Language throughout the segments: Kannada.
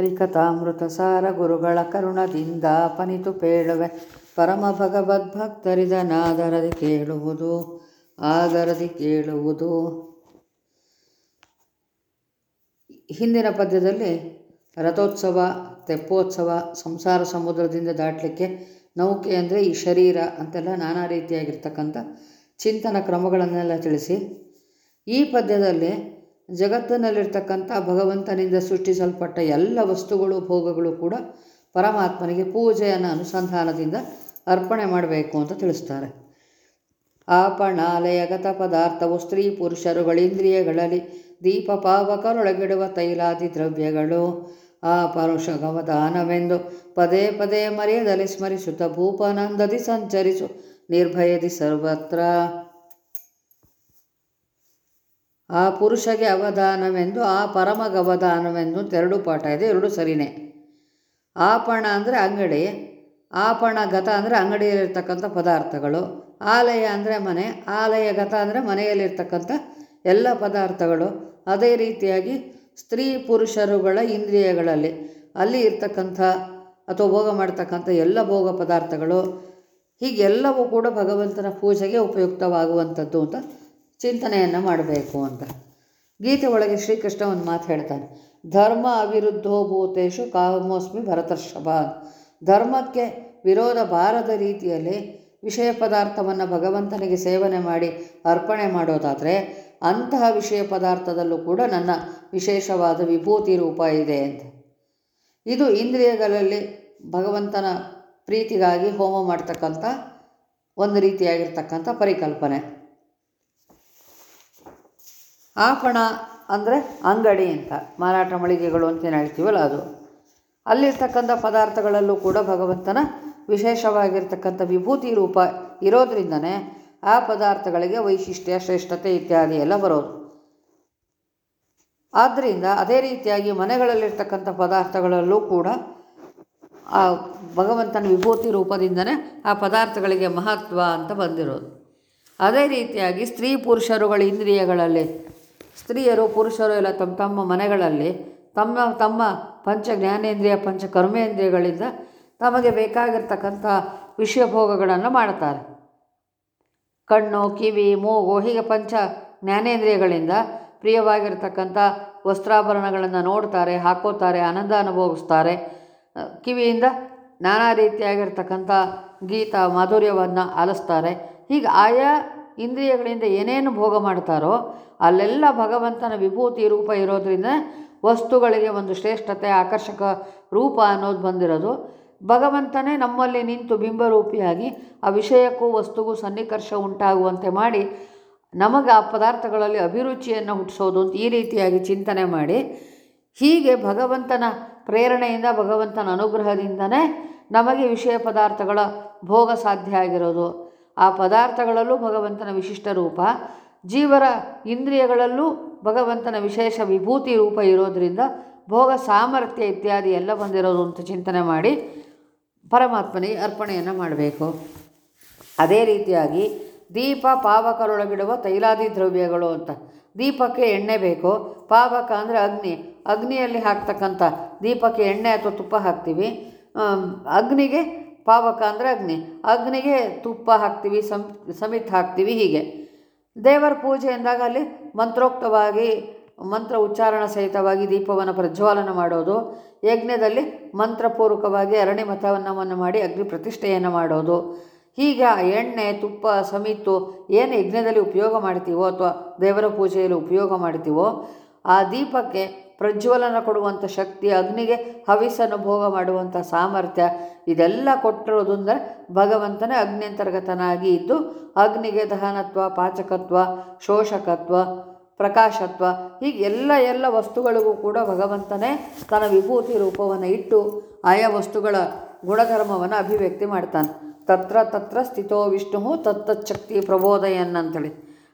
ಹರಿಕಥಾಮೃತ ಸಾರ ಗುರುಗಳ ಕರುಣದಿಂದ ಪನಿತು ಪೇಳುವೆ. ಪರಮ ಭಗವದ್ಭಕ್ತರಿದನಾದರದಿ ಕೇಳುವುದು, ಆದರದಿ ಕೇಳುವುದು. ಹಿಂದಿನ ಪದ್ಯದಲ್ಲಿ ರಥೋತ್ಸವ, ತೆಪ್ಪೋತ್ಸವ, ಸಂಸಾರ ಸಮುದ್ರದಿಂದ ದಾಟಲಿಕ್ಕೆ ನೌಕೆ ಅಂದರೆ ಈ ಶರೀರ ಅಂತೆಲ್ಲ ನಾನಾ ರೀತಿಯಾಗಿರ್ತಕ್ಕಂಥ ಚಿಂತನ ಕ್ರಮಗಳನ್ನೆಲ್ಲ ತಿಳಿಸಿ ಈ ಪದ್ಯದಲ್ಲಿ ಜಗತ್ತಿನಲ್ಲಿರ್ತಕ್ಕಂಥ ಭಗವಂತನಿಂದ ಸೃಷ್ಟಿಸಲ್ಪಟ್ಟ ಎಲ್ಲ ವಸ್ತುಗಳು, ಭೋಗಗಳು ಕೂಡ ಪರಮಾತ್ಮನಿಗೆ ಪೂಜೆಯನ್ನು ಅನುಸಂಧಾನದಿಂದ ಅರ್ಪಣೆ ಮಾಡಬೇಕು ಅಂತ ತಿಳಿಸ್ತಾರೆ. ಆಪಣಾಲಯಗತ ಪದಾರ್ಥವು ಸ್ತ್ರೀ ಪುರುಷರುಗಳಿಂದ್ರಿಯಗಳಲ್ಲಿ ದೀಪ ಪಾವಕರೊಳಗಿಡುವ ತೈಲಾದಿ ದ್ರವ್ಯಗಳು. ಆ ಪರುಷಗವದಾನವೆಂದು ಪದೇ ಪದೇ ಮರೆಯದಲ್ಲಿ ಸ್ಮರಿಸುತ್ತ ಭೂಪಾನಂದದಿ ಸಂಚರಿಸು, ನಿರ್ಭಯದಿ ಸರ್ವತ್ರ. ಆ ಪುರುಷಗೆ ಅವಧಾನವೆಂದು, ಆ ಪರಮಗವಧಾನವೆಂದು ಎರಡು ಪಾಠ ಇದೆ, ಎರಡು ಸರಿನೇ. ಆಪಣ ಅಂದರೆ ಅಂಗಡಿ, ಆಪಣ ಗತ ಅಂದರೆ ಅಂಗಡಿಯಲ್ಲಿರ್ತಕ್ಕಂಥ ಪದಾರ್ಥಗಳು, ಆಲಯ ಅಂದರೆ ಮನೆ, ಆಲಯ ಗತ ಅಂದರೆ ಮನೆಯಲ್ಲಿರ್ತಕ್ಕಂಥ ಎಲ್ಲ ಪದಾರ್ಥಗಳು. ಅದೇ ರೀತಿಯಾಗಿ ಸ್ತ್ರೀ ಪುರುಷರುಗಳ ಇಂದ್ರಿಯಗಳಲ್ಲಿ ಅಲ್ಲಿ ಇರ್ತಕ್ಕಂಥ ಅಥವಾ ಭೋಗ ಮಾಡ್ತಕ್ಕಂಥ ಎಲ್ಲ ಭೋಗ ಪದಾರ್ಥಗಳು, ಹೀಗೆಲ್ಲವೂ ಕೂಡ ಭಗವಂತನ ಪೂಜೆಗೆ ಉಪಯುಕ್ತವಾಗುವಂಥದ್ದು ಅಂತ ಚಿಂತನೆಯನ್ನು ಮಾಡಬೇಕು ಅಂತ. ಗೀತೆ ಒಳಗೆ ಶ್ರೀಕೃಷ್ಣ ಒಂದು ಮಾತು ಹೇಳ್ತಾನೆ, ಧರ್ಮ ಅವಿರುದ್ಧೋ ಭೂತೇಶು ಕಾಮೋಸ್ಮಿ ಭರತರ್ಷಭ ಧರ್ಮಕ್ಕೆ ವಿರೋಧ ಬಾರದ ರೀತಿಯಲ್ಲಿ ವಿಷಯ ಪದಾರ್ಥವನ್ನು ಭಗವಂತನಿಗೆ ಸೇವನೆ ಮಾಡಿ ಅರ್ಪಣೆ ಮಾಡೋದಾದರೆ, ಅಂತಹ ವಿಷಯ ಪದಾರ್ಥದಲ್ಲೂ ಕೂಡ ನನ್ನ ವಿಶೇಷವಾದ ವಿಭೂತಿ ರೂಪ ಇದೆ ಅಂತ. ಇದು ಇಂದ್ರಿಯಗಳಲ್ಲಿ ಭಗವಂತನ ಪ್ರೀತಿಗಾಗಿ ಹೋಮ ಮಾಡ್ತಕ್ಕಂಥ ಒಂದು ರೀತಿಯಾಗಿರ್ತಕ್ಕಂಥ ಪರಿಕಲ್ಪನೆ. ಆಪಣ ಅಂದರೆ ಅಂಗಡಿ ಅಂತ, ಮಾರಾಟ ಮಳಿಗೆಗಳು ಅಂತ ಹೇಳ್ತೀವಲ್ಲ ಅದು. ಅಲ್ಲಿರ್ತಕ್ಕಂಥ ಪದಾರ್ಥಗಳಲ್ಲೂ ಕೂಡ ಭಗವಂತನ ವಿಶೇಷವಾಗಿರ್ತಕ್ಕಂಥ ವಿಭೂತಿ ರೂಪ ಇರೋದ್ರಿಂದನೇ ಆ ಪದಾರ್ಥಗಳಿಗೆ ವೈಶಿಷ್ಟ್ಯ, ಶ್ರೇಷ್ಠತೆ ಇತ್ಯಾದಿ ಎಲ್ಲ ಬರೋದು. ಆದ್ದರಿಂದ ಅದೇ ರೀತಿಯಾಗಿ ಮನೆಗಳಲ್ಲಿರ್ತಕ್ಕಂಥ ಪದಾರ್ಥಗಳಲ್ಲೂ ಕೂಡ ಆ ಭಗವಂತನ ವಿಭೂತಿ ರೂಪದಿಂದನೇ ಆ ಪದಾರ್ಥಗಳಿಗೆ ಮಹತ್ವ ಅಂತ ಬಂದಿರೋದು. ಅದೇ ರೀತಿಯಾಗಿ ಸ್ತ್ರೀ ಪುರುಷರುಗಳ ಇಂದ್ರಿಯಗಳಲ್ಲಿ ಸ್ತ್ರೀಯರು, ಪುರುಷರು ಎಲ್ಲ ತಮ್ಮ ತಮ್ಮ ಮನೆಗಳಲ್ಲಿ ತಮ್ಮ ತಮ್ಮ ಪಂಚ ಜ್ಞಾನೇಂದ್ರಿಯ, ಪಂಚ ಕರ್ಮೇಂದ್ರಿಯಗಳಿಂದ ತಮಗೆ ಬೇಕಾಗಿರ್ತಕ್ಕಂಥ ವಿಷಯ ಭೋಗಗಳನ್ನು ಮಾಡ್ತಾರೆ ಕಣ್ಣು, ಕಿವಿ, ಮೂಗು ಹೀಗೆ ಪಂಚ ಜ್ಞಾನೇಂದ್ರಿಯಗಳಿಂದ ಪ್ರಿಯವಾಗಿರ್ತಕ್ಕಂಥ ವಸ್ತ್ರಾಭರಣಗಳನ್ನು ನೋಡ್ತಾರೆ, ಹಾಕೋತಾರೆ, ಆನಂದ ಅನುಭವಿಸ್ತಾರೆ. ಕಿವಿಯಿಂದ ನಾನಾ ರೀತಿಯಾಗಿರ್ತಕ್ಕಂಥ ಗೀತ ಮಾಧುರ್ಯವನ್ನು ಆಲಿಸ್ತಾರೆ. ಹೀಗೆ ಆಯಾ ಇಂದ್ರಿಯಗಳಿಂದ ಏನೇನು ಭೋಗ ಮಾಡ್ತಾರೋ ಅಲ್ಲೆಲ್ಲ ಭಗವಂತನ ವಿಭೂತಿ ರೂಪ ಇರೋದರಿಂದ ವಸ್ತುಗಳಿಗೆ ಒಂದು ಶ್ರೇಷ್ಠತೆ, ಆಕರ್ಷಕ ರೂಪ ಅನ್ನೋದು ಬಂದಿರೋದು. ಭಗವಂತನೇ ನಮ್ಮಲ್ಲಿ ನಿಂತು ಬಿಂಬರೂಪಿಯಾಗಿ ಆ ವಿಷಯಕ್ಕೂ ವಸ್ತುಗೂ ಸನ್ನಿಕರ್ಷ ಉಂಟಾಗುವಂತೆ ಮಾಡಿ ನಮಗೆ ಆ ಪದಾರ್ಥಗಳಲ್ಲಿ ಅಭಿರುಚಿಯನ್ನು ಹುಟ್ಟಿಸೋದು ಅಂತ ಈ ರೀತಿಯಾಗಿ ಚಿಂತನೆ ಮಾಡಿ ಹೀಗೆ ಭಗವಂತನ ಪ್ರೇರಣೆಯಿಂದ, ಭಗವಂತನ ಅನುಗ್ರಹದಿಂದನೇ ನಮಗೆ ವಿಷಯ ಪದಾರ್ಥಗಳ ಭೋಗ ಸಾಧ್ಯ ಆಗಿರೋದು. ಆ ಪದಾರ್ಥಗಳಲ್ಲೂ ಭಗವಂತನ ವಿಶಿಷ್ಟ ರೂಪ. ಜೀವರ ಇಂದ್ರಿಯಗಳಲ್ಲೂ ಭಗವಂತನ ವಿಶೇಷ ವಿಭೂತಿ ರೂಪ ಇರೋದರಿಂದ ಭೋಗ ಸಾಮರ್ಥ್ಯ ಇತ್ಯಾದಿ ಎಲ್ಲ ಬಂದಿರೋದು ಅಂತ ಚಿಂತನೆ ಮಾಡಿ ಪರಮಾತ್ಮನಿಗೆ ಅರ್ಪಣೆಯನ್ನು ಮಾಡಬೇಕು. ಅದೇ ರೀತಿಯಾಗಿ ದೀಪ ಪಾವಕರೊಳಗಿಡುವ ತೈಲಾದಿ ದ್ರವ್ಯಗಳು ಅಂತ. ದೀಪಕ್ಕೆ ಎಣ್ಣೆ ಬೇಕು. ಪಾವಕ ಅಂದರೆ ಅಗ್ನಿ. ಅಗ್ನಿಯಲ್ಲಿ ಹಾಕ್ತಕ್ಕಂಥ ದೀಪಕ್ಕೆ ಎಣ್ಣೆ ಅಥವಾ ತುಪ್ಪ ಹಾಕ್ತೀವಿ. ಅಗ್ನಿಗೆ ಪಾವಕ ಅಂದರೆ ಅಗ್ನಿ. ಅಗ್ನಿಗೆ ತುಪ್ಪ ಹಾಕ್ತೀವಿ ಸಮ್ ಸಮಿತ್ ಹಾಕ್ತೀವಿ ಹೀಗೆ. ದೇವರ ಪೂಜೆ ಎಂದಾಗ ಅಲ್ಲಿ ಮಂತ್ರೋಕ್ತವಾಗಿ, ಮಂತ್ರ ಉಚ್ಚಾರಣ ಸಹಿತವಾಗಿ ದೀಪವನ್ನು ಪ್ರಜ್ವಾಲನ ಮಾಡೋದು. ಯಜ್ಞದಲ್ಲಿ ಮಂತ್ರಪೂರ್ವಕವಾಗಿ ಅರಣಿ ಮತವನ್ನವನ್ನು ಮಾಡಿ ಅಗ್ನಿ ಪ್ರತಿಷ್ಠೆಯನ್ನು ಮಾಡೋದು. ಹೀಗೆ ಎಣ್ಣೆ, ತುಪ್ಪ, ಸಮಿತ್ತು ಏನು ಯಜ್ಞದಲ್ಲಿ ಉಪಯೋಗ ಮಾಡ್ತೀವೋ ಅಥವಾ ದೇವರ ಪೂಜೆಯಲ್ಲಿ ಉಪಯೋಗ ಮಾಡ್ತೀವೋ ಆ ದೀಪಕ್ಕೆ ಪ್ರಜ್ವಲನ ಕೊಡುವಂಥ ಶಕ್ತಿ, ಅಗ್ನಿಗೆ ಹವಿಸನ್ನು ಭೋಗ ಮಾಡುವಂಥ ಸಾಮರ್ಥ್ಯ ಇದೆಲ್ಲ ಕೊಟ್ಟಿರೋದು ಅಂದರೆ ಭಗವಂತನೇ ಅಗ್ನಿಯಂತರ್ಗತನಾಗಿ ಇದ್ದು ಅಗ್ನಿಗೆ ದಹನತ್ವ, ಪಾಚಕತ್ವ, ಶೋಷಕತ್ವ, ಪ್ರಕಾಶತ್ವ ಹೀಗೆ ಎಲ್ಲ ಎಲ್ಲ ವಸ್ತುಗಳಿಗೂ ಕೂಡ ಭಗವಂತನೇ ತನ್ನ ವಿಭೂತಿ ರೂಪವನ್ನು ಇಟ್ಟು ಆಯಾ ವಸ್ತುಗಳ ಗುಣಧರ್ಮವನ್ನು ಅಭಿವ್ಯಕ್ತಿ ಮಾಡ್ತಾನೆ. ತತ್ರ ತತ್ರ ಸ್ಥಿತೋ ವಿಷ್ಣು ತತ್ತಚ್ಛಕ್ತಿ ಪ್ರಬೋದಯನ್ ಅಂಥೇಳಿ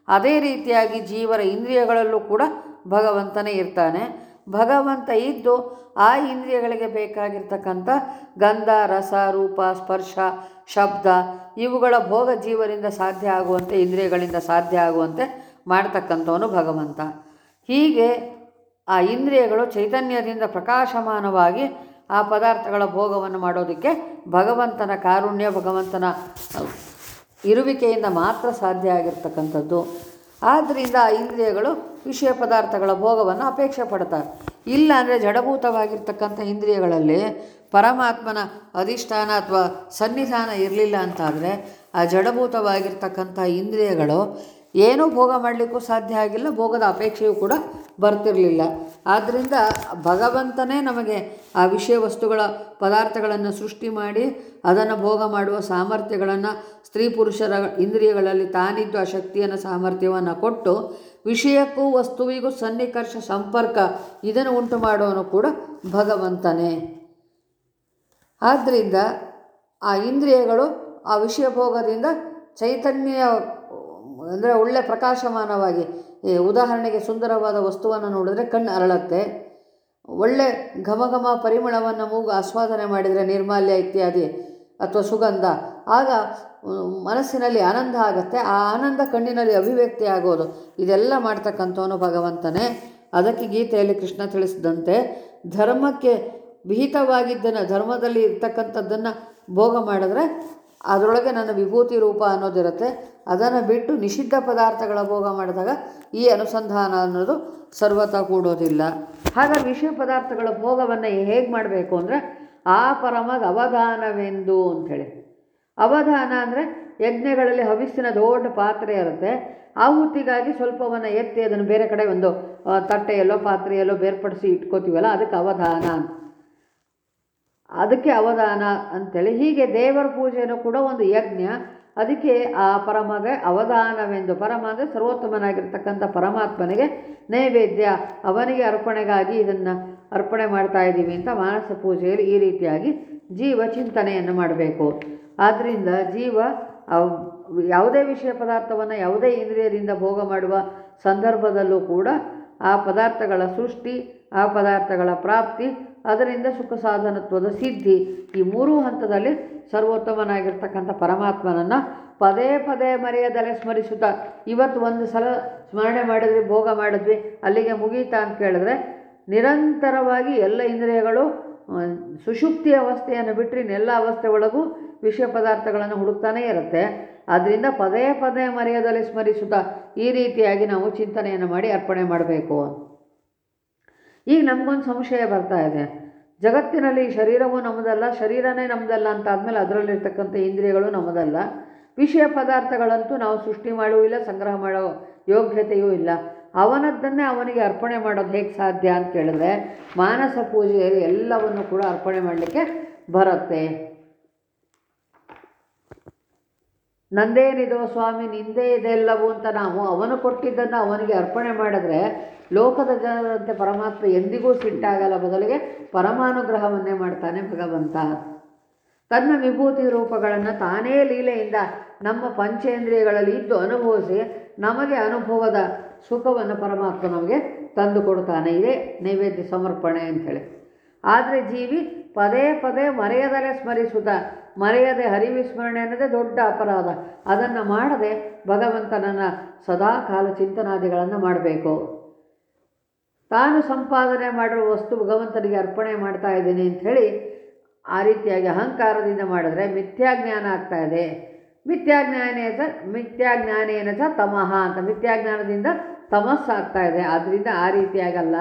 ಅದೇ ರೀತಿಯಾಗಿ ಜೀವರ ಇಂದ್ರಿಯಗಳಲ್ಲೂ ಕೂಡ ಭಗವಂತನೇ ಇರ್ತಾನೆ. ಭಗವಂತ ಇದ್ದು ಆ ಇಂದ್ರಿಯಗಳಿಗೆ ಬೇಕಾಗಿರ್ತಕ್ಕಂಥ ಗಂಧ, ರಸ, ರೂಪ, ಸ್ಪರ್ಶ, ಶಬ್ದ ಇವುಗಳ ಭೋಗ ಜೀವರಿಂದ ಸಾಧ್ಯ ಆಗುವಂತೆ, ಇಂದ್ರಿಯಗಳಿಂದ ಸಾಧ್ಯ ಆಗುವಂತೆ ಮಾಡ್ತಕ್ಕಂಥವನು ಭಗವಂತ. ಹೀಗೆ ಆ ಇಂದ್ರಿಯಗಳು ಚೈತನ್ಯದಿಂದ ಪ್ರಕಾಶಮಾನವಾಗಿ ಆ ಪದಾರ್ಥಗಳ ಭೋಗವನ್ನು ಮಾಡೋದಕ್ಕೆ ಭಗವಂತನ ಕಾರುಣ್ಯ, ಭಗವಂತನ ಇರುವಿಕೆಯಿಂದ ಮಾತ್ರ ಸಾಧ್ಯ ಆಗಿರ್ತಕ್ಕಂಥದ್ದು. ಆದ್ದರಿಂದ ಆ ಇಂದ್ರಿಯಗಳು ವಿಷಯ ಪದಾರ್ಥಗಳ ಭೋಗವನ್ನು ಅಪೇಕ್ಷೆ ಪಡ್ತಾರೆ. ಇಲ್ಲ ಅಂದರೆ ಜಡಭೂತವಾಗಿರ್ತಕ್ಕಂಥ ಇಂದ್ರಿಯಗಳಲ್ಲಿ ಪರಮಾತ್ಮನ ಅಧಿಷ್ಠಾನ ಅಥವಾ ಸನ್ನಿಧಾನ ಇರಲಿಲ್ಲ ಅಂತಾದರೆ ಆ ಜಡಭೂತವಾಗಿರ್ತಕ್ಕಂಥ ಇಂದ್ರಿಯಗಳು ಏನೂ ಭೋಗ ಮಾಡಲಿಕ್ಕೂ ಸಾಧ್ಯ ಆಗಿಲ್ಲ, ಭೋಗದ ಅಪೇಕ್ಷೆಯೂ ಕೂಡ ಬರ್ತಿರಲಿಲ್ಲ. ಆದ್ದರಿಂದ ಭಗವಂತನೇ ನಮಗೆ ಆ ವಿಷಯ ವಸ್ತುಗಳ ಪದಾರ್ಥಗಳನ್ನು ಸೃಷ್ಟಿ ಮಾಡಿ, ಅದನ್ನು ಭೋಗ ಮಾಡುವ ಸಾಮರ್ಥ್ಯಗಳನ್ನು ಸ್ತ್ರೀ ಪುರುಷರ ಇಂದ್ರಿಯಗಳಲ್ಲಿ ತಾನಿದ್ದು ಆ ಶಕ್ತಿಯನ್ನು ಸಾಮರ್ಥ್ಯವನ್ನು ಕೊಟ್ಟು, ವಿಷಯಕ್ಕೂ ವಸ್ತುವಿಗೂ ಸನ್ನಿಕರ್ಷ ಸಂಪರ್ಕ ಇದನ್ನು ಉಂಟು ಮಾಡೋನು ಕೂಡ ಭಗವಂತನೇ. ಆದ್ದರಿಂದ ಆ ಇಂದ್ರಿಯಗಳು ಆ ವಿಷಯ ಭೋಗದಿಂದ ಚೈತನ್ಯ ಅಂದರೆ ಒಳ್ಳೆ ಪ್ರಕಾಶಮಾನವಾಗಿ ಉದಾಹರಣೆಗೆ ಸುಂದರವಾದ ವಸ್ತುವನ್ನು ನೋಡಿದರೆ ಕಣ್ಣು ಅರಳತ್ತೆ. ಒಳ್ಳೆ ಘಮ ಘಮ ಪರಿಮಳವನ್ನು ಮೂಗು ಆಸ್ವಾದನೆ ಮಾಡಿದರೆ ನಿರ್ಮಾಲ್ಯ ಇತ್ಯಾದಿ ಅಥವಾ ಸುಗಂಧ. ಆಗ ಮನಸ್ಸಿನಲ್ಲಿ ಆನಂದ ಆಗುತ್ತೆ. ಆ ಆನಂದ ಕಣ್ಣಿನಲ್ಲಿ ಅಭಿವ್ಯಕ್ತಿ ಆಗೋದು. ಇದೆಲ್ಲ ಮಾಡ್ತಕ್ಕಂಥವನು ಭಗವಂತನೇ. ಅದಕ್ಕೆ ಗೀತೆಯಲ್ಲಿ ಕೃಷ್ಣ ತಿಳಿಸಿದಂತೆ, ಧರ್ಮಕ್ಕೆ ವಿಹಿತವಾಗಿದ್ದನ್ನು, ಧರ್ಮದಲ್ಲಿ ಇರ್ತಕ್ಕಂಥದ್ದನ್ನು ಭೋಗ ಮಾಡಿದ್ರೆ ಅದರೊಳಗೆ ನನ್ನ ವಿಭೂತಿ ರೂಪ ಅನ್ನೋದಿರುತ್ತೆ ಅದನ್ನು ಬಿಟ್ಟು ನಿಷಿದ್ಧ ಪದಾರ್ಥಗಳ ಭೋಗ ಮಾಡಿದಾಗ ಈ ಅನುಸಂಧಾನ ಅನ್ನೋದು ಸರ್ವತ ಕೂಡೋದಿಲ್ಲ. ಹಾಗಾಗಿ ವಿಷಯ ಪದಾರ್ಥಗಳ ಭೋಗವನ್ನು ಹೇಗೆ ಮಾಡಬೇಕು ಅಂದರೆ ಆ ಪರಮಗ ಅವಧಾನವೆಂದು ಅಂಥೇಳಿ. ಅವಧಾನ ಅಂದರೆ ಯಜ್ಞಗಳಲ್ಲಿ ಹವಿಸ್ಸಿನ ದೊಡ್ಡ ಪಾತ್ರೆ ಇರುತ್ತೆ. ಆಹುತಿಗಾಗಿ ಸ್ವಲ್ಪವನ್ನು ಎತ್ತಿ ಅದನ್ನು ಬೇರೆ ಕಡೆ ಒಂದು ತಟ್ಟೆಯಲ್ಲೋ ಪಾತ್ರೆಯಲ್ಲೋ ಬೇರ್ಪಡಿಸಿ ಇಟ್ಕೋತೀವಲ್ಲ, ಅದಕ್ಕೆ ಅವಧಾನ ಅದಕ್ಕೆ ಅವಧಾನ ಅಂಥೇಳಿ ಹೀಗೆ ದೇವರ ಪೂಜೆಯೂ ಕೂಡ ಒಂದು ಯಜ್ಞ. ಅದಕ್ಕೆ ಆ ಪರಮಗೆ ಅವಧಾನವೆಂದು. ಪರಮ ಅಂದರೆ ಸರ್ವೋತ್ತಮನಾಗಿರ್ತಕ್ಕಂಥ ಪರಮಾತ್ಮನಿಗೆ ನೈವೇದ್ಯ, ಅವನಿಗೆ ಅರ್ಪಣೆಗಾಗಿ ಇದನ್ನು ಅರ್ಪಣೆ ಮಾಡ್ತಾ ಇದ್ದೀವಿ ಅಂತ ಮಾನಸ ಪೂಜೆಯಲ್ಲಿ ಈ ರೀತಿಯಾಗಿ ಜೀವ ಚಿಂತನೆಯನ್ನು ಮಾಡಬೇಕು. ಆದ್ದರಿಂದ ಜೀವ ಯಾವುದೇ ವಿಷಯ ಪದಾರ್ಥವನ್ನು ಯಾವುದೇ ಇಂದ್ರಿಯದಿಂದ ಭೋಗ ಮಾಡುವ ಸಂದರ್ಭದಲ್ಲೂ ಕೂಡ ಆ ಪದಾರ್ಥಗಳ ಸೃಷ್ಟಿ, ಆ ಪದಾರ್ಥಗಳ ಪ್ರಾಪ್ತಿ ಅದರಿಂದ ಸುಖ ಸಾಧನತ್ವದ ಸಿದ್ಧಿ. ಈ ಮೂರೂ ಹಂತದಲ್ಲಿ ಸರ್ವೋತ್ತಮನಾಗಿರ್ತಕ್ಕಂಥ ಪರಮಾತ್ಮನನ್ನು ಪದೇ ಪದೇ ಮರೆಯದಲೆ ಸ್ಮರಿಸುತ್ತಾ. ಇವತ್ತು ಒಂದು ಸಲ ಸ್ಮರಣೆ ಮಾಡಿದ್ವಿ, ಭೋಗ ಮಾಡಿದ್ವಿ. ಅಲ್ಲಿಗೆ ಮುಗೀತಾ ಅಂತ ಕೇಳಿದ್ರೆ ನಿರಂತರವಾಗಿ ಎಲ್ಲ ಇಂದ್ರಿಯಗಳು ಸುಷುಪ್ತಿ ಅವಸ್ಥೆಯನ್ನು ಬಿಟ್ಟರೆ ಇನ್ನೆಲ್ಲ ಅವಸ್ಥೆ ಒಳಗೂ ವಿಷಯ ಪದಾರ್ಥಗಳನ್ನು ಹುಡುಕ್ತಾನೇ ಇರುತ್ತೆ. ಆದ್ದರಿಂದ ಪದೇ ಪದೇ ಮರೆಯದಲ್ಲಿ ಸ್ಮರಿಸುತ್ತಾ ಈ ರೀತಿಯಾಗಿ ನಾವು ಚಿಂತನೆಯನ್ನು ಮಾಡಿ ಅರ್ಪಣೆ ಮಾಡಬೇಕು. ಈಗ ನಮಗೊಂದು ಸಂಶಯ ಬರ್ತಾ ಇದೆ. ಜಗತ್ತಿನಲ್ಲಿ ಶರೀರವೂ ನಮ್ಮದಲ್ಲ, ಶರೀರನೇ ನಮ್ಮದಲ್ಲ ಅಂತ ಆದಮೇಲೆ ಅದರಲ್ಲಿರ್ತಕ್ಕಂಥ ಇಂದ್ರಿಯಗಳು ನಮ್ಮದಲ್ಲ. ವಿಷಯ ಪದಾರ್ಥಗಳಂತೂ ನಾವು ಸೃಷ್ಟಿ ಮಾಡುವುದಿಲ್ಲ ಸಂಗ್ರಹ ಮಾಡೋ ಯೋಗ್ಯತೆಯೂ ಇಲ್ಲ. ಅವನದ್ದನ್ನೇ ಅವನಿಗೆ ಅರ್ಪಣೆ ಮಾಡೋದು ಹೇಗೆ ಸಾಧ್ಯ ಅಂತ ಕೇಳಿದ್ರೆ, ಮಾನಸ ಪೂಜೆಯಲ್ಲಿ ಎಲ್ಲವನ್ನು ಕೂಡ ಅರ್ಪಣೆ ಮಾಡಲಿಕ್ಕೆ ಬರುತ್ತೆ. ನಂದೇನಿದೋ ಸ್ವಾಮಿ, ನಿಂದೇ ಇದೆಲ್ಲವೂ ಅಂತ ನಾವು ಅವನು ಕೊಟ್ಟಿದ್ದನ್ನು ಅವನಿಗೆ ಅರ್ಪಣೆ ಮಾಡಿದ್ರೆ ಲೋಕದ ಜನರಂತೆ ಪರಮಾತ್ಮ ಎಂದಿಗೂ ಸಿಟ್ಟಾಗಲ್ಲ. ಬದಲಿಗೆ ಪರಮಾನುಗ್ರಹವನ್ನೇ ಮಾಡ್ತಾನೆ ಭಗವಂತ. ತನ್ನ ವಿಭೂತಿ ರೂಪಗಳನ್ನು ತಾನೇ ಲೀಲೆಯಿಂದ ನಮ್ಮ ಪಂಚೇಂದ್ರಿಯಗಳಲ್ಲಿ ಇದ್ದು ಅನುಭವಿಸಿ ನಮಗೆ ಅನುಭವದ ಸುಖವನ್ನು ಪರಮಾತ್ಮ ನಮಗೆ ತಂದು ಕೊಡ್ತಾನೆ. ಇದೇ ನೈವೇದ್ಯ ಸಮರ್ಪಣೆ ಅಂಥೇಳಿ. ಆದರೆ ಜೀವಿ ಪದೇ ಪದೇ ಮರೆಯದಲ್ಲೇ ಸ್ಮರಿಸುತ್ತ, ಮರೆಯದೆ ಹರಿವಿಸ್ಮರಣೆ ಅನ್ನೋದೇ ದೊಡ್ಡ ಅಪರಾಧ. ಅದನ್ನು ಮಾಡದೆ ಭಗವಂತನನ್ನು ಸದಾ ಕಾಲ ಚಿಂತನಾದಿಗಳನ್ನು ಮಾಡಬೇಕು. ತಾನು ಸಂಪಾದನೆ ಮಾಡಿರುವ ವಸ್ತು ಭಗವಂತನಿಗೆ ಅರ್ಪಣೆ ಮಾಡ್ತಾ ಇದ್ದೀನಿ ಅಂಥೇಳಿ ಆ ರೀತಿಯಾಗಿ ಅಹಂಕಾರದಿಂದ ಮಾಡಿದ್ರೆ ಮಿಥ್ಯಾಜ್ಞಾನ ಆಗ್ತಾ ಇದೆ. ಮಿಥ್ಯಾಜ್ಞಾನೇ ಚ ಮಿಥ್ಯಾಜ್ಞಾನೇನ ಚ ತಮಃ ಅಂತ ಮಿಥ್ಯಾಜ್ಞಾನದಿಂದ ತಮಸ್ಸಾಗ್ತಾ ಇದೆ. ಆದ್ದರಿಂದ ಆ ರೀತಿಯಾಗಲ್ಲ.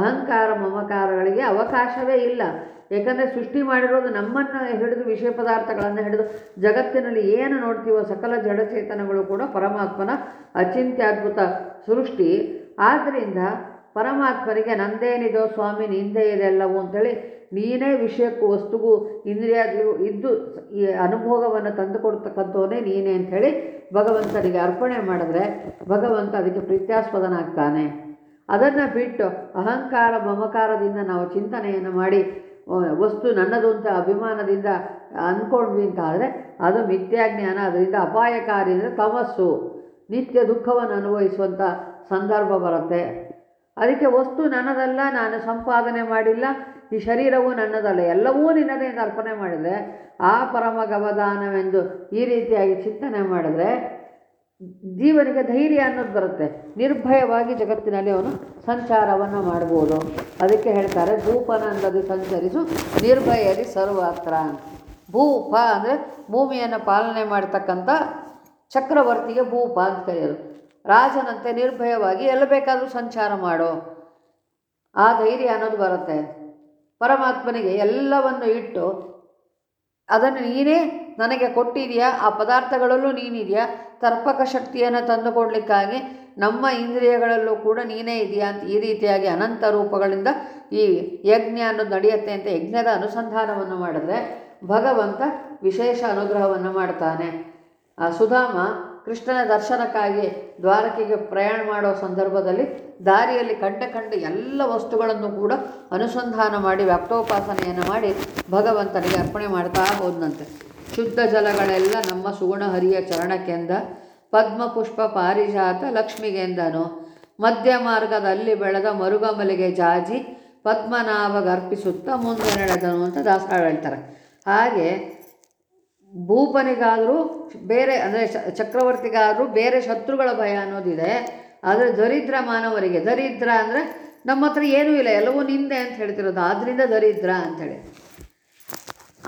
ಅಹಂಕಾರ ಮಮಕಾರಗಳಿಗೆ ಅವಕಾಶವೇ ಇಲ್ಲ. ಏಕೆಂದರೆ ಸೃಷ್ಟಿ ಮಾಡಿರೋದು ನಮ್ಮನ್ನು ಹಿಡಿದು ವಿಷಯ ಪದಾರ್ಥಗಳನ್ನು ಹಿಡಿದು ಜಗತ್ತಿನಲ್ಲಿ ಏನು ನೋಡ್ತೀವೋ ಸಕಲ ಜಡಚೇತನಗಳು ಕೂಡ ಪರಮಾತ್ಮನ ಅಚಿಂತ್ಯದ್ಭುತ ಸೃಷ್ಟಿ. ಆದ್ದರಿಂದ ಪರಮಾತ್ಮನಿಗೆ ನಂದೇನಿದೋ ಸ್ವಾಮಿ, ನಿಂದೇ ಇದೆಲ್ಲವೂ ಅಂತೇಳಿ ನೀನೇ ವಿಷಯಕ್ಕೂ ವಸ್ತುಗೂ ಇಂದ್ರಿಯಾದಿಗೂ ಇದ್ದು ಈ ಅನುಭೋಗವನ್ನು ತಂದು ಕೊಡ್ತಕ್ಕಂಥವನೇ ನೀನೇ ಅಂಥೇಳಿ ಭಗವಂತನಿಗೆ ಅರ್ಪಣೆ ಮಾಡಿದ್ರೆ ಭಗವಂತ ಅದಕ್ಕೆ ಪ್ರೀತ್ಯಾಸ್ಪದನಾಗ್ತಾನೆ. ಅದನ್ನು ಬಿಟ್ಟು ಅಹಂಕಾರ, ಮಮಕಾರದಿಂದ ನಾವು ಚಿಂತನೆಯನ್ನು ಮಾಡಿ ವಸ್ತು ನನ್ನದು ಅಂತ ಅಭಿಮಾನದಿಂದ ಅಂದ್ಕೊಂಡ್ವಿ ಅಂತ ಆದರೆ ಅದು ಮಿಥ್ಯಾಜ್ಞಾನ ಅದರಿಂದ ಅಪಾಯಕಾರಿ ಅಂದರೆ ತಮಸ್ಸು. ನಿತ್ಯ ದುಃಖವನ್ನು ಅನುಭವಿಸುವಂಥ ಸಂದರ್ಭ ಬರುತ್ತೆ. ಅದಕ್ಕೆ ವಸ್ತು ನನ್ನದಲ್ಲ, ನಾನು ಸಂಪಾದನೆ ಮಾಡಿಲ್ಲ, ಈ ಶರೀರವೂ ನನ್ನದಲ್ಲ, ಎಲ್ಲವೂ ನಿನ್ನದೇ ಅರ್ಪಣೆ ಮಾಡಿದರೆ, ಆ ಪರಮ ಗವದಾನವೆಂದು ಈ ರೀತಿಯಾಗಿ ಚಿಂತನೆ ಮಾಡಿದರೆ, ಜೀವನಿಗೆ ಧೈರ್ಯ ಅನ್ನೋದು ಬರುತ್ತೆ. ನಿರ್ಭಯವಾಗಿ ಜಗತ್ತಿನಲ್ಲಿ ಅವನು ಸಂಚಾರವನ್ನು ಮಾಡ್ಬೋದು. ಅದಕ್ಕೆ ಹೇಳ್ತಾರೆ ಭೂಪನಂದದಿ ಸಂಚರಿಸು, ನಿರ್ಭಯದಿ ಸರ್ವತ್ರ ಭೂಪ ಅಂದರೆ ಭೂಮಿಯನ್ನು ಪಾಲನೆ ಮಾಡ್ತಕ್ಕಂಥ ಚಕ್ರವರ್ತಿಗೆ ಭೂಪ ಅಂತ ಕರೆಯೋದು ರಾಜನಂತೆ ನಿರ್ಭಯವಾಗಿ ಎಲ್ಲಿ ಬೇಕಾದರೂ ಸಂಚಾರ ಮಾಡೋ ಆ ಧೈರ್ಯ ಅನ್ನೋದು ಬರುತ್ತೆ. ಪರಮಾತ್ಮನಿಗೆ ಎಲ್ಲವನ್ನು ಇಟ್ಟು ಅದನ್ನು ನೀನೇ ನನಗೆ ಕೊಟ್ಟಿದೆಯಾ? ಆ ಪದಾರ್ಥಗಳಲ್ಲೂ ನೀನಿದೆಯಾ? ತರ್ಪಕ ಶಕ್ತಿಯನ್ನು ತಂದುಕೊಡ್ಲಿಕ್ಕಾಗಿ ನಮ್ಮ ಇಂದ್ರಿಯಗಳಲ್ಲೂ ಕೂಡ ನೀನೇ ಇದೆಯಾ ಅಂತ ಈ ರೀತಿಯಾಗಿ ಅನಂತ ರೂಪಗಳಿಂದ ಈ ಯಜ್ಞ ಅನ್ನೋದು ನಡೆಯುತ್ತೆ ಅಂತ ಯಜ್ಞದ ಅನುಸಂಧಾನವನ್ನು ಮಾಡಿದ್ರೆ ಭಗವಂತ ವಿಶೇಷ ಅನುಗ್ರಹವನ್ನು ಮಾಡ್ತಾನೆ. ಆ ಸುಧಾಮ ಕೃಷ್ಣನ ದರ್ಶನಕ್ಕಾಗಿ ದ್ವಾರಕೆಗೆ ಪ್ರಯಾಣ ಮಾಡೋ ಸಂದರ್ಭದಲ್ಲಿ ದಾರಿಯಲ್ಲಿ ಕಂಡ ಕಂಡ ಎಲ್ಲ ವಸ್ತುಗಳನ್ನು ಕೂಡ ಅನುಸಂಧಾನ ಮಾಡಿ ವ್ಯಾಪ್ತೋಪಾಸನೆಯನ್ನು ಮಾಡಿ ಭಗವಂತನಿಗೆ ಅರ್ಪಣೆ ಮಾಡ್ತಾ ಹೋದಂತೆ ಶುದ್ಧ ಜಲಗಳೆಲ್ಲ ನಮ್ಮ ಸುಗುಣ ಹರಿಯ ಚರಣಕ್ಕೆಂದ ಪದ್ಮಪುಷ್ಪ ಪಾರಿಜಾತ ಲಕ್ಷ್ಮಿಗೆಂದನು ಮಧ್ಯ ಮಾರ್ಗದಲ್ಲಿ ಬೆಳೆದ ಮರುಗಮಲಿಗೆ ಜಾಜಿ, ಪದ್ಮನಾಭಗರ್ಪಿಸುತ್ತಾ ಮುಂದೆ ನಡೆದನು ಅಂತ ದಾಸರಾವ್ ಹೇಳ್ತಾರೆ. ಹಾಗೆ ಭೂಪನಿಗಾದರೂ ಬೇರೆ, ಅಂದರೆ ಚಕ್ರವರ್ತಿಗಾದರೂ ಬೇರೆ ಶತ್ರುಗಳ ಭಯ ಅನ್ನೋದಿದೆ. ಆದರೆ ದರಿದ್ರ ಮಾನವರಿಗೆ, ದರಿದ್ರ ಅಂದರೆ ನಮ್ಮ ಹತ್ರ ಏನೂ ಇಲ್ಲ, ಎಲ್ಲವೂ ನಿಂದೆ ಅಂತ ಹೇಳ್ತಿರೋದು. ಆದ್ದರಿಂದ ದರಿದ್ರ ಅಂಥೇಳಿ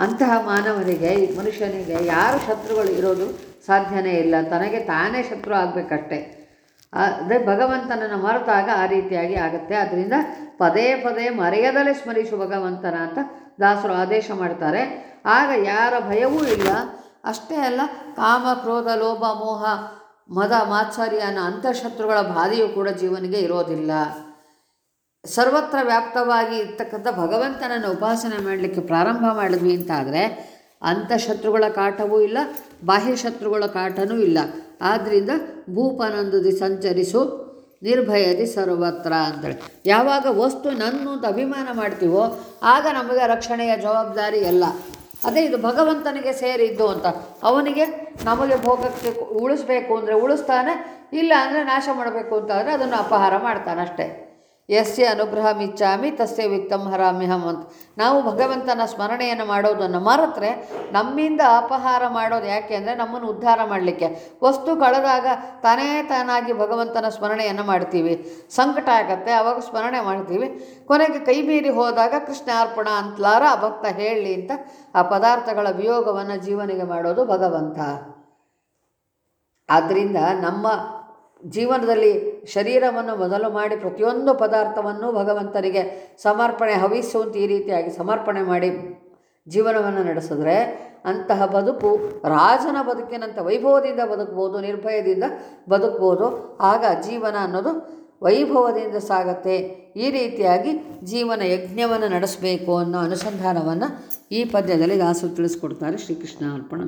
ಅಂತಹ ಮಾನವರಿಗೆ, ಮನುಷ್ಯನಿಗೆ ಯಾರು ಶತ್ರುಗಳು ಇರೋದು ಸಾಧ್ಯನೇ ಇಲ್ಲ. ತನಗೆ ತಾನೇ ಶತ್ರು ಆಗಬೇಕಷ್ಟೆ. ಅದೇ ಭಗವಂತನನ್ನು ಮರೆತಾಗ ಆ ರೀತಿಯಾಗಿ ಆಗುತ್ತೆ. ಅದರಿಂದ ಪದೇ ಪದೇ ಮರೆಯದಲ್ಲೇ ಸ್ಮರಿಸು ಭಗವಂತನ ಅಂತ ದಾಸರು ಆದೇಶ ಮಾಡ್ತಾರೆ. ಆಗ ಯಾರ ಭಯವೂ ಇಲ್ಲ. ಅಷ್ಟೇ ಅಲ್ಲ, ಕಾಮ, ಕ್ರೋಧ, ಲೋಭ, ಮೋಹ, ಮದ, ಮಾತ್ಸರ್ಯ ಅನ್ನೋ ಅಂತಃಶತ್ರುಗಳ ಬಾಧೆಯೂ ಕೂಡ ಜೀವನಿಗೆ ಇರೋದಿಲ್ಲ. ಸರ್ವತ್ರ ವ್ಯಾಪ್ತವಾಗಿ ಇರ್ತಕ್ಕಂಥ ಭಗವಂತನನ್ನು ಉಪಾಸನೆ ಮಾಡಲಿಕ್ಕೆ ಪ್ರಾರಂಭ ಮಾಡಿದ್ವಿ ಅಂತಾದರೆ ಅಂತಃಶತ್ರುಗಳ ಕಾಟವೂ ಇಲ್ಲ, ಬಾಹ್ಯ ಶತ್ರುಗಳ ಕಾಟನೂ ಇಲ್ಲ. ಆದ್ದರಿಂದ ಭೂಪನಂದದಿ ಸಂಚರಿಸು, ನಿರ್ಭಯದಿ ಸರ್ವತ್ರ ಅಂತೇಳಿ. ಯಾವಾಗ ವಸ್ತು ನನ್ನ ಅಂತ ಅಭಿಮಾನ ಮಾಡ್ತೀವೋ, ಆಗ ನಮಗೆ ರಕ್ಷಣೆಯ ಜವಾಬ್ದಾರಿ ಎಲ್ಲ. ಅದೇ ಇದು ಭಗವಂತನಿಗೆ ಸೇರಿದ್ದು ಅಂತ. ಅವನಿಗೆ ನಮಗೆ ಭೋಗಕ್ಕೆ ಉಳಿಸ್ಬೇಕು ಅಂದರೆ ಉಳಿಸ್ತಾನೆ, ಇಲ್ಲ ಅಂದರೆ ನಾಶ ಮಾಡಬೇಕು ಅಂತಂದರೆ ಅದನ್ನು ಅಪಹಾರ ಮಾಡ್ತಾನೆ ಅಷ್ಟೇ ಯಸ್ಯ ಅನುಗ್ರಹ ಮಿಚ್ಚಾಮಿ ತಸ್ಯ ವಿತ್ತಂ ಹರಾಮ್ಯಹಂ ಅಂತ. ನಾವು ಭಗವಂತನ ಸ್ಮರಣೆಯನ್ನು ಮಾಡೋದನ್ನು ಮರೆತರೆ ನಮ್ಮಿಂದ ಅಪಹಾರ ಮಾಡೋದು ಯಾಕೆ ಅಂದರೆ ನಮ್ಮನ್ನು ಉದ್ಧಾರ ಮಾಡಲಿಕ್ಕೆ. ವಸ್ತು ಕಳೆದಾಗ ತಾನೇ ತಾನಾಗಿ ಭಗವಂತನ ಸ್ಮರಣೆಯನ್ನು ಮಾಡ್ತೀವಿ. ಸಂಕಟ ಆಗತ್ತೆ, ಅವಾಗ ಸ್ಮರಣೆ ಮಾಡ್ತೀವಿ. ಕೊನೆಗೆ ಕೈ ಮೀರಿ ಹೋದಾಗ ಕೃಷ್ಣ ಅರ್ಪಣ ಅಂತಲಾರ ಆ ಭಕ್ತ ಹೇಳಿ ಅಂತ ಆ ಪದಾರ್ಥಗಳ ವಿಯೋಗವನ್ನು ಜೀವನಿಗೆ ಮಾಡೋದು ಭಗವಂತ. ಆದ್ದರಿಂದ ನಮ್ಮ ಜೀವನದಲ್ಲಿ ಶರೀರವನ್ನು ಮೊದಲು ಮಾಡಿ ಪ್ರತಿಯೊಂದು ಪದಾರ್ಥವನ್ನು ಭಗವಂತನಿಗೆ ಸಮರ್ಪಣೆ, ಹವಿಸ್ಸು ಅಂತ ಈ ರೀತಿಯಾಗಿ ಸಮರ್ಪಣೆ ಮಾಡಿ ಜೀವನವನ್ನು ನಡೆಸಿದ್ರೆ ಅಂತಹ ಬದುಕು ರಾಜನ ಬದುಕಿನಂಥ ವೈಭವದಿಂದ ಬದುಕ್ಬೋದು, ನಿರ್ಭಯದಿಂದ ಬದುಕ್ಬೋದು. ಆಗ ಜೀವನ ಅನ್ನೋದು ವೈಭವದಿಂದ ಸಾಗತ್ತೆ. ಈ ರೀತಿಯಾಗಿ ಜೀವನ ಯಜ್ಞವನ್ನು ನಡೆಸಬೇಕು ಅನ್ನೋ ಅನುಸಂಧಾನವನ್ನು ಈ ಪದ್ಯದಲ್ಲಿ ದಾಸರು ತಿಳಿಸ್ಕೊಡ್ತಾರೆ. ಶ್ರೀಕೃಷ್ಣ ಅರ್ಪಣ